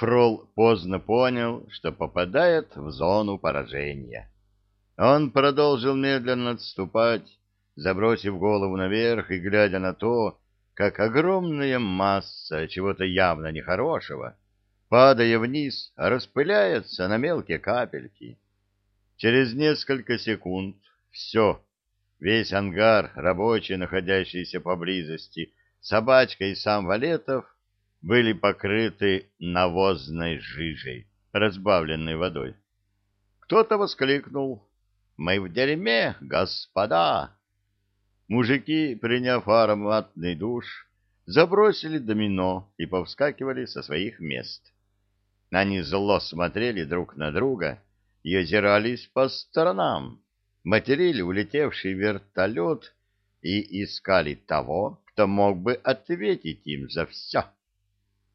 Фрол поздно понял, что попадает в зону поражения. Он продолжил медленно отступать, забросив голову наверх и глядя на то, как огромная масса чего-то явно нехорошего, падая вниз, распыляется на мелкие капельки. Через несколько секунд все, весь ангар, рабочий, находящийся поблизости, собачка и сам Валетов были покрыты навозной жижей, разбавленной водой. Кто-то воскликнул «Мы в дерьме, господа!» Мужики, приняв ароматный душ, забросили домино и повскакивали со своих мест. Они зло смотрели друг на друга и озирались по сторонам, материли улетевший вертолет и искали того, кто мог бы ответить им за все.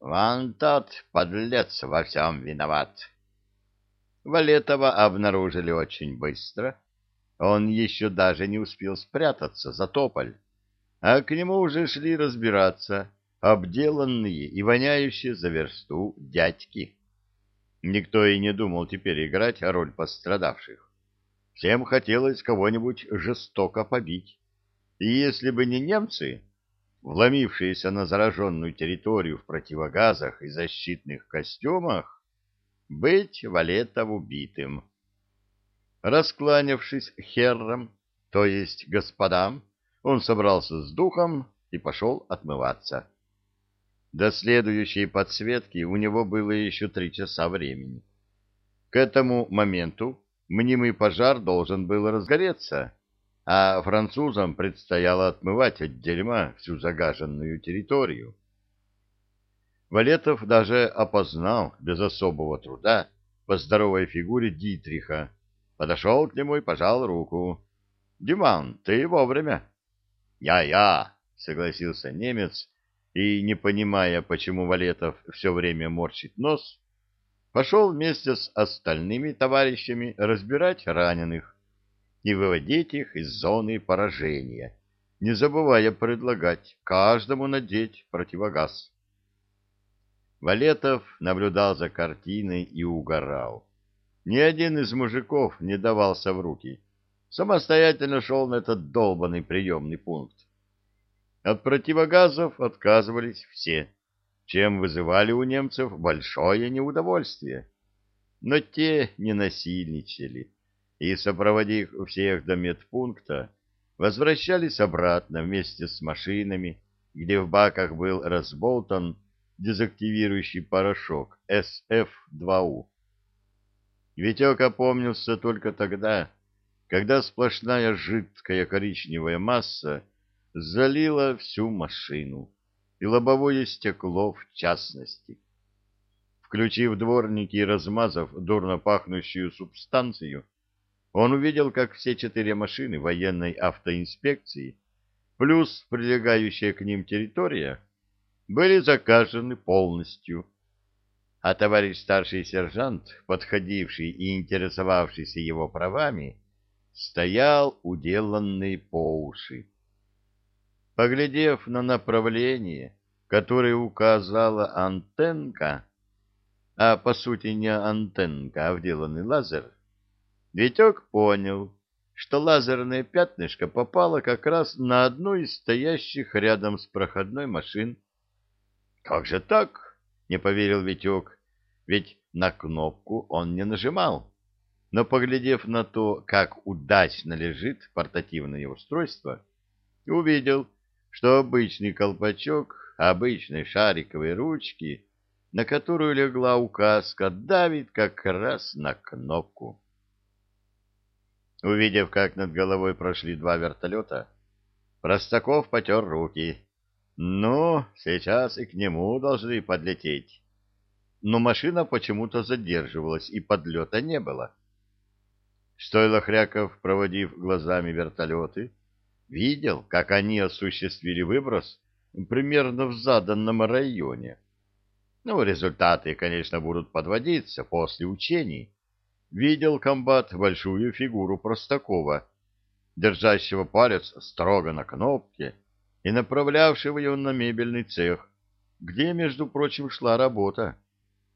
Вон тот подлец во всем виноват. Валетова обнаружили очень быстро. Он еще даже не успел спрятаться за тополь, а к нему уже шли разбираться обделанные и воняющие за версту дядьки. Никто и не думал теперь играть роль пострадавших. Всем хотелось кого-нибудь жестоко побить. И если бы не немцы, вломившиеся на зараженную территорию в противогазах и защитных костюмах, быть Валетов убитым. Раскланявшись херром, то есть господам, он собрался с духом и пошел отмываться. До следующей подсветки у него было еще три часа времени. К этому моменту мнимый пожар должен был разгореться, а французам предстояло отмывать от дерьма всю загаженную территорию. Валетов даже опознал без особого труда по здоровой фигуре Дитриха, подошел к нему и пожал руку. — Диман, ты вовремя. «Я, — Я-я, — согласился немец, и, не понимая, почему Валетов все время морщит нос, пошел вместе с остальными товарищами разбирать раненых и выводить их из зоны поражения, не забывая предлагать каждому надеть противогаз. Валетов наблюдал за картиной и угорал. Ни один из мужиков не давался в руки, самостоятельно шел на этот долбанный приемный пункт. От противогазов отказывались все, чем вызывали у немцев большое неудовольствие. Но те не насильничали и, сопроводив всех до медпункта, возвращались обратно вместе с машинами, где в баках был разболтан дезактивирующий порошок SF2U. Витек опомнился только тогда, когда сплошная жидкая коричневая масса залила всю машину, и лобовое стекло в частности. Включив дворники и размазав дурно пахнущую субстанцию, он увидел, как все четыре машины военной автоинспекции плюс прилегающая к ним территория были заказаны полностью, а товарищ старший сержант, подходивший и интересовавшийся его правами, стоял уделанный по уши. Поглядев на направление, которое указала антенка, а по сути не антенка, а вделанный лазер, Витек понял, что лазерное пятнышко попало как раз на одну из стоящих рядом с проходной машин. «Как же так?» — не поверил Витек, ведь на кнопку он не нажимал. Но, поглядев на то, как удачно лежит портативное устройство, увидел, что обычный колпачок обычной шариковой ручки, на которую легла указка, давит как раз на кнопку. Увидев, как над головой прошли два вертолета, Простаков потер руки. Ну, сейчас и к нему должны подлететь. Но машина почему-то задерживалась, и подлета не было. Стоило Хряков, проводив глазами вертолеты, видел, как они осуществили выброс примерно в заданном районе. Ну, результаты, конечно, будут подводиться после учений, видел комбат большую фигуру Простакова, держащего палец строго на кнопке и направлявшего его на мебельный цех, где, между прочим, шла работа.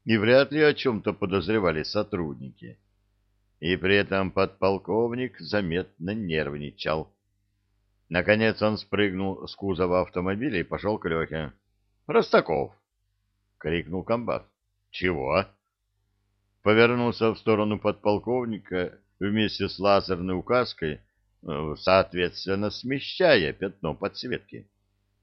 и вряд ли о чем-то подозревали сотрудники. И при этом подполковник заметно нервничал. Наконец он спрыгнул с кузова автомобиля и пошел к Лехе. — Ростаков! — крикнул комбат. — Чего? Повернулся в сторону подполковника вместе с лазерной указкой, э, соответственно, смещая пятно подсветки.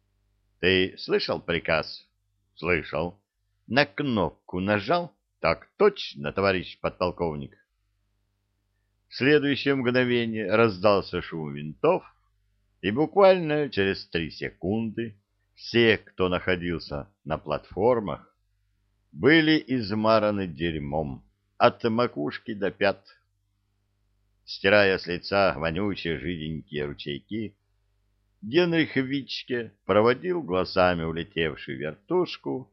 — Ты слышал приказ? — Слышал. — На кнопку нажал? — Так точно, товарищ подполковник. В следующее мгновение раздался шум винтов, и буквально через три секунды все, кто находился на платформах, были измараны дерьмом от макушки до пят. Стирая с лица вонючие жиденькие ручейки, Генрих Вичке проводил глазами улетевшую вертушку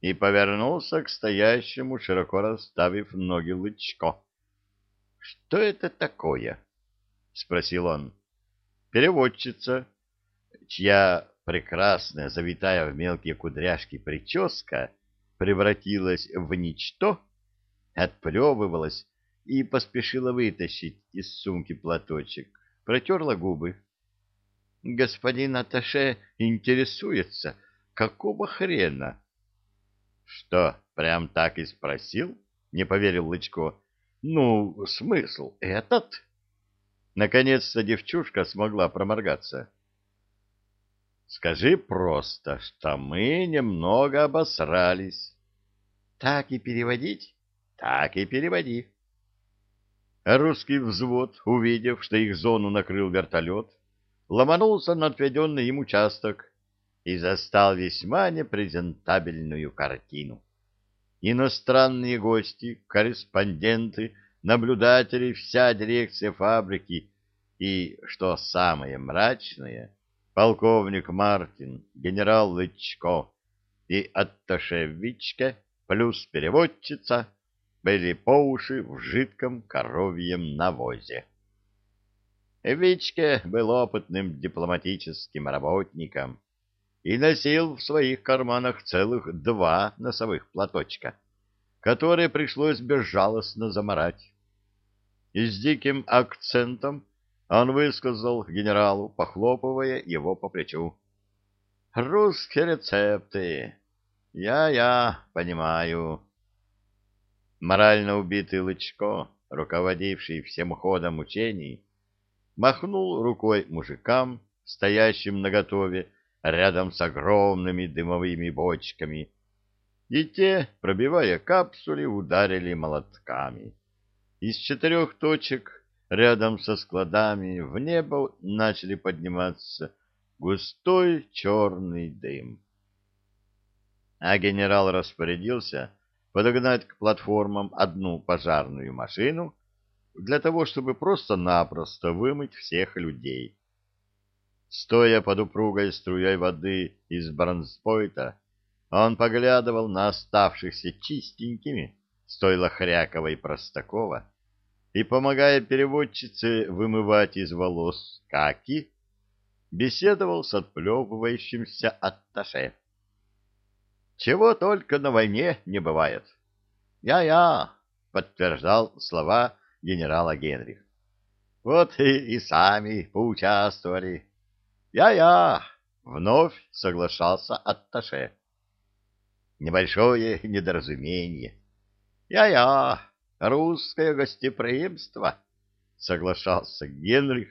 и повернулся к стоящему, широко расставив ноги Лычко. — Что это такое? — спросил он переводчица, чья прекрасная, завитая в мелкие кудряшки прическа превратилась в ничто, отплевывалась и поспешила вытащить из сумки платочек, протерла губы. Господин Аташе интересуется, какого хрена? Что, прям так и спросил? Не поверил Лычко. Ну, смысл этот? Наконец-то девчушка смогла проморгаться. «Скажи просто, что мы немного обосрались». «Так и переводить?» «Так и переводи». русский взвод, увидев, что их зону накрыл вертолет, ломанулся на отведенный им участок и застал весьма непрезентабельную картину. Иностранные гости, корреспонденты, наблюдатели, вся дирекция фабрики и, что самое мрачное, полковник Мартин, генерал Лычко и атташе Вичке плюс переводчица были по уши в жидком коровьем навозе. Вичке был опытным дипломатическим работником и носил в своих карманах целых два носовых платочка, которые пришлось безжалостно заморать и с диким акцентом он высказал генералу, похлопывая его по плечу. «Русские рецепты! Я-я, понимаю». Морально убитый Лычко, руководивший всем ходом учений, махнул рукой мужикам, стоящим наготове рядом с огромными дымовыми бочками, и те, пробивая капсули, ударили молотками. Из четырех точек рядом со складами в небо начали подниматься густой черный дым. А генерал распорядился подогнать к платформам одну пожарную машину для того, чтобы просто-напросто вымыть всех людей. Стоя под упругой струей воды из бронспойта, он поглядывал на оставшихся чистенькими, стойло Хрякова и Простакова, и, помогая переводчице вымывать из волос каки, беседовал с отплевывающимся атташе. «Чего только на войне не бывает!» «Я-я!» — подтверждал слова генерала Генрих. «Вот и, и сами поучаствовали!» «Я-я!» — вновь соглашался атташе. «Небольшое недоразумение!» «Я-я!» русское гостеприимство, — соглашался Генрих,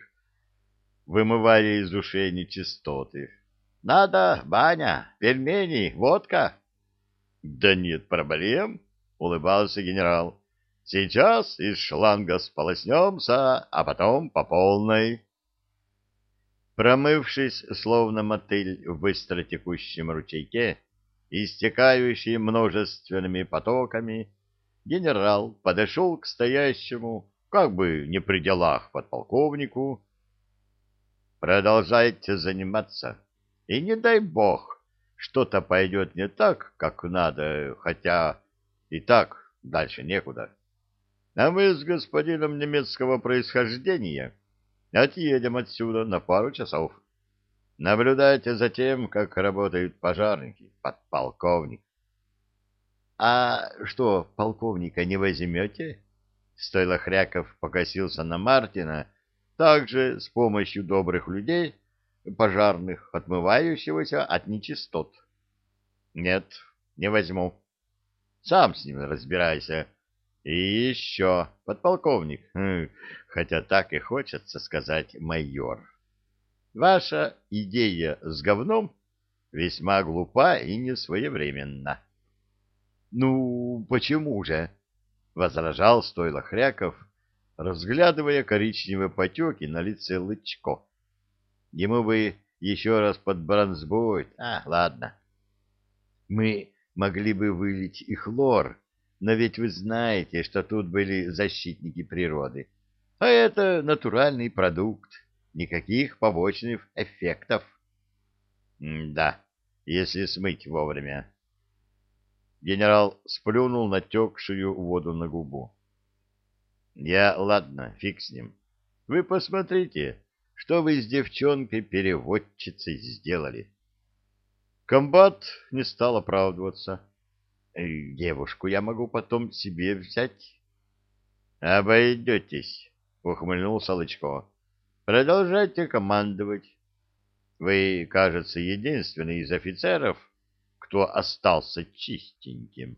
вымывая из ушей нечистоты. — Надо, баня, пельмени, водка. — Да нет проблем, — улыбался генерал. — Сейчас из шланга сполоснемся, а потом по полной. Промывшись, словно мотыль в быстротекущем ручейке, истекающий множественными потоками, генерал подошел к стоящему, как бы не при делах, подполковнику. Продолжайте заниматься, и не дай бог, что-то пойдет не так, как надо, хотя и так дальше некуда. А мы с господином немецкого происхождения отъедем отсюда на пару часов. Наблюдайте за тем, как работают пожарники, подполковник. А что, полковника не возьмете? Стойло Хряков покосился на Мартина, также с помощью добрых людей, пожарных, отмывающегося от нечистот. Нет, не возьму. Сам с ним разбирайся. И еще, подполковник, хм, хотя так и хочется сказать майор. Ваша идея с говном весьма глупа и несвоевременна. — Ну, почему же? — возражал стойло Хряков, разглядывая коричневые потеки на лице Лычко. — Ему бы еще раз под бронзбой. А, ладно. Мы могли бы вылить и хлор, но ведь вы знаете, что тут были защитники природы. А это натуральный продукт, никаких побочных эффектов. М да, если смыть вовремя. Генерал сплюнул натекшую воду на губу. Я, ладно, фиг с ним. Вы посмотрите, что вы с девчонкой-переводчицей сделали. Комбат не стал оправдываться. Девушку я могу потом себе взять. Обойдетесь, ухмыльнулся Лычко. Продолжайте командовать. Вы, кажется, единственный из офицеров, кто остался чистеньким.